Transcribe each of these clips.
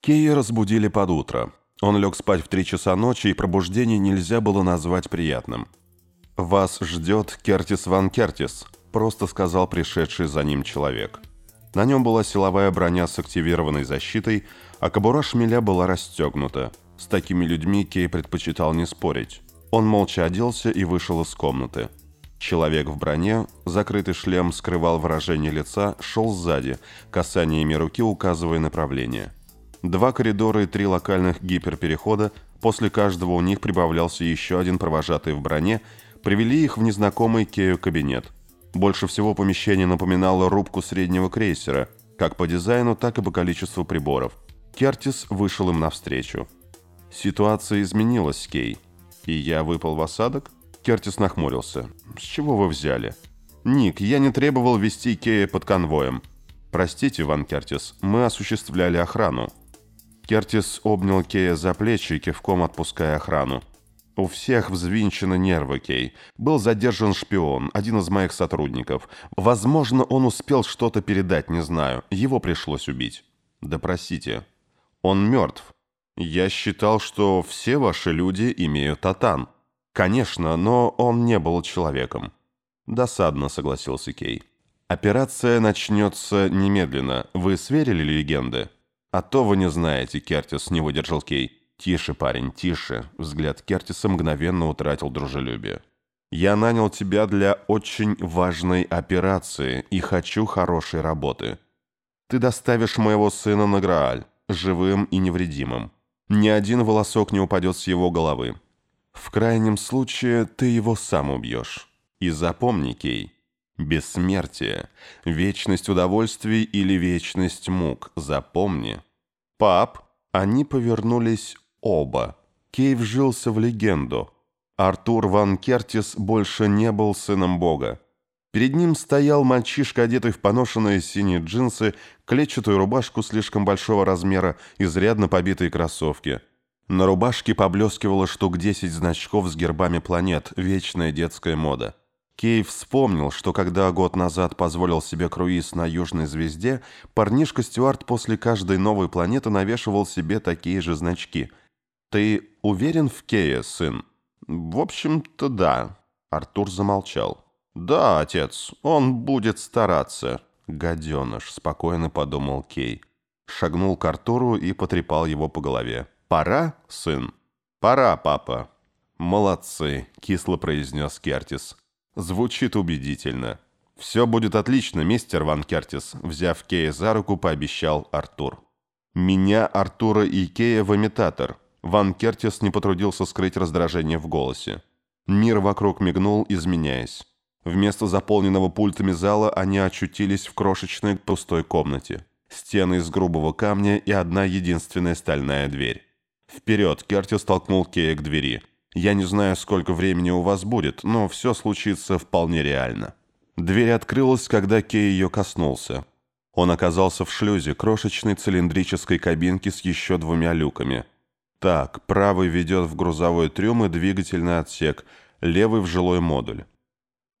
Кея разбудили под утро. Он лег спать в три часа ночи, и пробуждение нельзя было назвать приятным. «Вас ждет Кертис Ван Кертис», – просто сказал пришедший за ним человек. На нем была силовая броня с активированной защитой, а кобура шмеля была расстегнута. С такими людьми Кей предпочитал не спорить. Он молча оделся и вышел из комнаты. Человек в броне, закрытый шлем скрывал выражение лица, шел сзади, касаниями руки указывая направление. Два коридора и три локальных гиперперехода, после каждого у них прибавлялся еще один провожатый в броне, привели их в незнакомый Кею кабинет. Больше всего помещение напоминало рубку среднего крейсера, как по дизайну, так и по количеству приборов. Кертис вышел им навстречу. Ситуация изменилась, Кей. И я выпал в осадок? Кертис нахмурился. «С чего вы взяли?» «Ник, я не требовал вести Кея под конвоем». «Простите, Ван Кертис, мы осуществляли охрану». Кертис обнял Кея за плечи, кивком отпуская охрану. «У всех взвинчены нервы, Кей. Был задержан шпион, один из моих сотрудников. Возможно, он успел что-то передать, не знаю. Его пришлось убить». «Да простите. Он мертв. Я считал, что все ваши люди имеют татан». «Конечно, но он не был человеком». «Досадно», — согласился Кей. «Операция начнется немедленно. Вы сверили легенды?» «А то вы не знаете, Кертис», — не выдержал Кей. «Тише, парень, тише». Взгляд Кертиса мгновенно утратил дружелюбие. «Я нанял тебя для очень важной операции и хочу хорошей работы. Ты доставишь моего сына на Грааль, живым и невредимым. Ни один волосок не упадет с его головы. В крайнем случае ты его сам убьешь. И запомни, Кей, бессмертие, вечность удовольствий или вечность мук, запомни. Пап, они повернулись оба. Кей вжился в легенду. Артур Ван Кертис больше не был сыном Бога. Перед ним стоял мальчишка, одетый в поношенные синие джинсы, клетчатую рубашку слишком большого размера, изрядно побитые кроссовки – на рубашке поблескивало штук 10 значков с гербами планет, вечная детская мода. Кей вспомнил, что когда год назад позволил себе круиз на Южной звезде, парнишка Стюарт после каждой новой планеты навешивал себе такие же значки. «Ты уверен в Кея, сын?» «В общем-то, да». Артур замолчал. «Да, отец, он будет стараться». «Гаденыш», — спокойно подумал Кей. Шагнул к Артуру и потрепал его по голове. «Пора, сын?» «Пора, папа». «Молодцы», — кисло произнес Кертис. «Звучит убедительно». «Все будет отлично, мистер Ван Кертис», — взяв Кея за руку, пообещал Артур. «Меня, Артура и Кея в имитатор». Ван Кертис не потрудился скрыть раздражение в голосе. Мир вокруг мигнул, изменяясь. Вместо заполненного пультами зала они очутились в крошечной пустой комнате. Стены из грубого камня и одна единственная стальная дверь. «Вперед!» — Кертис толкнул Кея к двери. «Я не знаю, сколько времени у вас будет, но все случится вполне реально». Дверь открылась, когда Кей ее коснулся. Он оказался в шлюзе, крошечной цилиндрической кабинки с еще двумя люками. Так, правый ведет в грузовой трюм и двигательный отсек, левый в жилой модуль.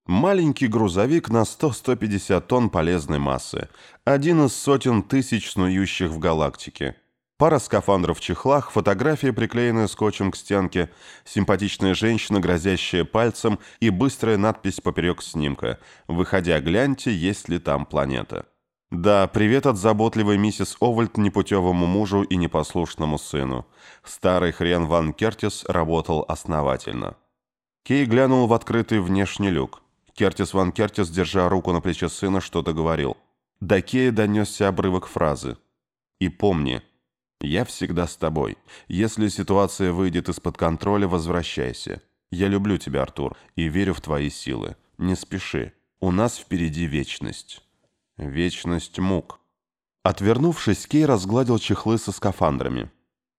Маленький грузовик на 100-150 тонн полезной массы. Один из сотен тысяч снующих в галактике. Пара скафандров в чехлах, фотография, приклеенная скотчем к стенке, симпатичная женщина, грозящая пальцем, и быстрая надпись поперек снимка. «Выходя, гляньте, есть ли там планета». Да, привет от заботливой миссис Овальд непутевому мужу и непослушному сыну. Старый хрен Ван Кертис работал основательно. Кей глянул в открытый внешний люк. Кертис Ван Кертис, держа руку на плече сына, что-то говорил. До Кея донесся обрывок фразы. «И помни, я всегда с тобой. Если ситуация выйдет из-под контроля, возвращайся. Я люблю тебя, Артур, и верю в твои силы. Не спеши. У нас впереди вечность. Вечность мук. Отвернувшись, Кей разгладил чехлы со скафандрами.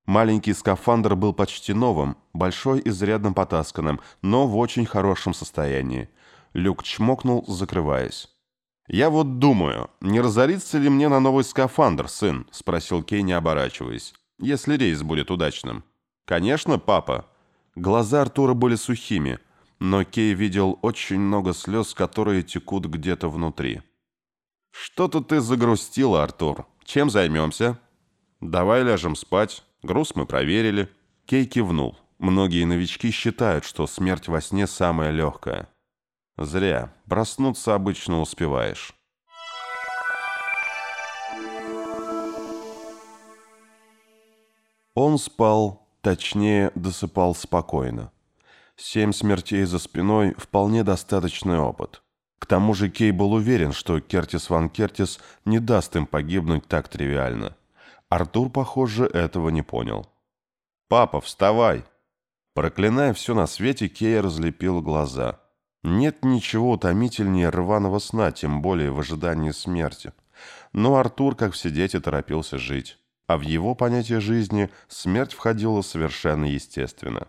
Маленький скафандр был почти новым, большой изрядно потасканным, но в очень хорошем состоянии. Люк чмокнул, закрываясь. «Я вот думаю, не разориться ли мне на новый скафандр, сын?» — спросил Кей, не оборачиваясь. «Если рейс будет удачным». «Конечно, папа». Глаза Артура были сухими, но Кей видел очень много слез, которые текут где-то внутри. «Что-то ты загрустила, Артур. Чем займемся?» «Давай ляжем спать. Груз мы проверили». Кей кивнул. Многие новички считают, что смерть во сне самая легкая. Зря. Проснуться обычно успеваешь. Он спал, точнее, досыпал спокойно. Семь смертей за спиной – вполне достаточный опыт. К тому же Кей был уверен, что Кертис Ван Кертис не даст им погибнуть так тривиально. Артур, похоже, этого не понял. «Папа, вставай!» Проклиная все на свете, Кей разлепил глаза. Нет ничего утомительнее рваного сна, тем более в ожидании смерти. Но Артур, как все дети, торопился жить. А в его понятие жизни смерть входила совершенно естественно.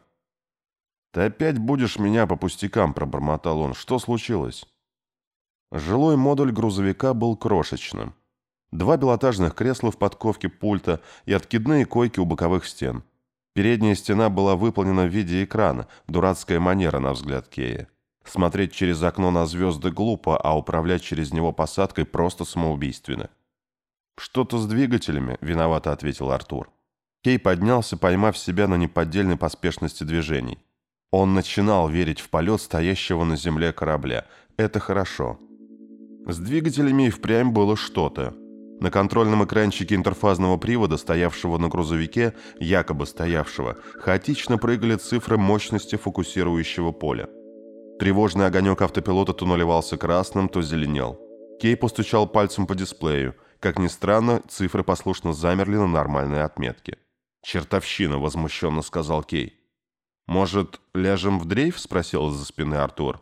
«Ты опять будешь меня по пустякам», — пробормотал он. «Что случилось?» Жилой модуль грузовика был крошечным. Два пилотажных кресла в подковке пульта и откидные койки у боковых стен. Передняя стена была выполнена в виде экрана, дурацкая манера, на взгляд Кея. Смотреть через окно на звезды глупо, а управлять через него посадкой просто самоубийственно. «Что-то с двигателями», — виновато ответил Артур. Кей поднялся, поймав себя на неподдельной поспешности движений. Он начинал верить в полет стоящего на земле корабля. Это хорошо. С двигателями и впрямь было что-то. На контрольном экранчике интерфазного привода, стоявшего на грузовике, якобы стоявшего, хаотично прыгали цифры мощности фокусирующего поля. Тревожный огонек автопилота то наливался красным, то зеленел. Кей постучал пальцем по дисплею. Как ни странно, цифры послушно замерли на нормальной отметке. «Чертовщина!» – возмущенно сказал Кей. «Может, ляжем в дрейф?» – спросил из-за спины Артур.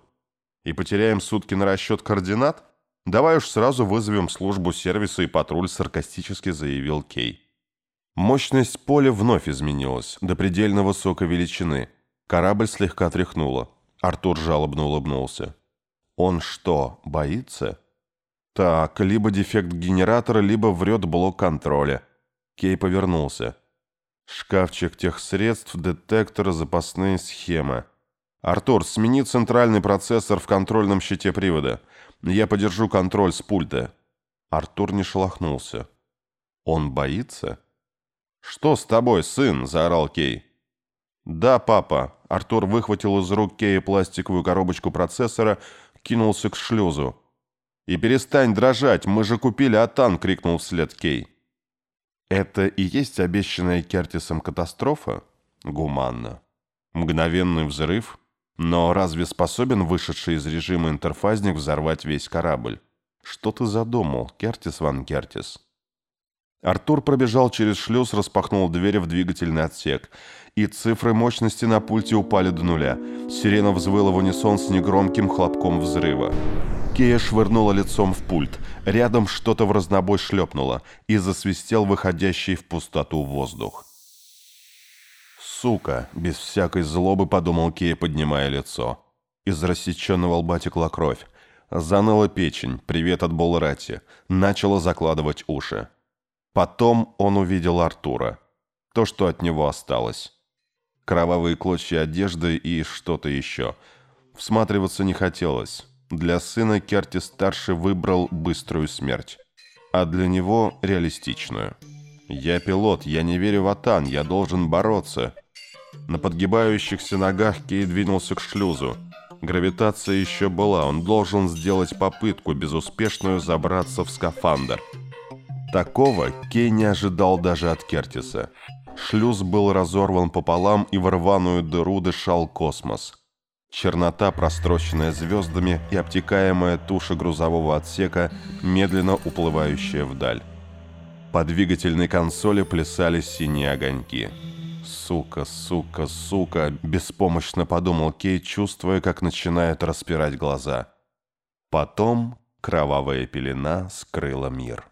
«И потеряем сутки на расчет координат?» «Давай уж сразу вызовем службу сервиса и патруль», — саркастически заявил Кей. Мощность поля вновь изменилась, до предельно высокой величины. Корабль слегка тряхнуло. Артур жалобно улыбнулся. «Он что, боится?» «Так, либо дефект генератора, либо врет блок контроля». Кей повернулся. Шкафчик тех средств, детектор, запасные схемы. «Артур, смени центральный процессор в контрольном щите привода. Я подержу контроль с пульта». Артур не шелохнулся. «Он боится?» «Что с тобой, сын?» – заорал Кей. «Да, папа». Артур выхватил из рук Кея пластиковую коробочку процессора, кинулся к шлюзу. «И перестань дрожать, мы же купили Атан!» – крикнул вслед Кей. «Это и есть обещанная Кертисом катастрофа?» «Гуманно. Мгновенный взрыв?» Но разве способен вышедший из режима интерфазник взорвать весь корабль? Что ты задумал, Кертис Ван Кертис? Артур пробежал через шлюз, распахнул дверь в двигательный отсек, и цифры мощности на пульте упали до нуля. Сирена взвыла в унисон с негромким хлопком взрыва. Кея швырнула лицом в пульт. Рядом что-то в разнобой шлепнуло, и засвистел выходящий в пустоту воздух. «Сука!» – без всякой злобы подумал Кей, поднимая лицо. Из рассеченного лба текла кровь. Заныла печень, привет от Болрати. Начала закладывать уши. Потом он увидел Артура. То, что от него осталось. Кровавые клочья одежды и что-то еще. Всматриваться не хотелось. Для сына Керти-старший выбрал быструю смерть. А для него реалистичную. «Я пилот, я не верю в Атан, я должен бороться», на подгибающихся ногах Кей двинулся к шлюзу. Гравитация еще была, он должен сделать попытку, безуспешную забраться в скафандр. Такого Кей не ожидал даже от Кертиса. Шлюз был разорван пополам, и в рваную дыру дышал космос. Чернота, простроченная звездами и обтекаемая туша грузового отсека, медленно уплывающая вдаль. По двигательной консоли плясали синие огоньки. «Сука, сука, сука!» – беспомощно подумал Кей, чувствуя, как начинает распирать глаза. Потом кровавая пелена скрыла мир.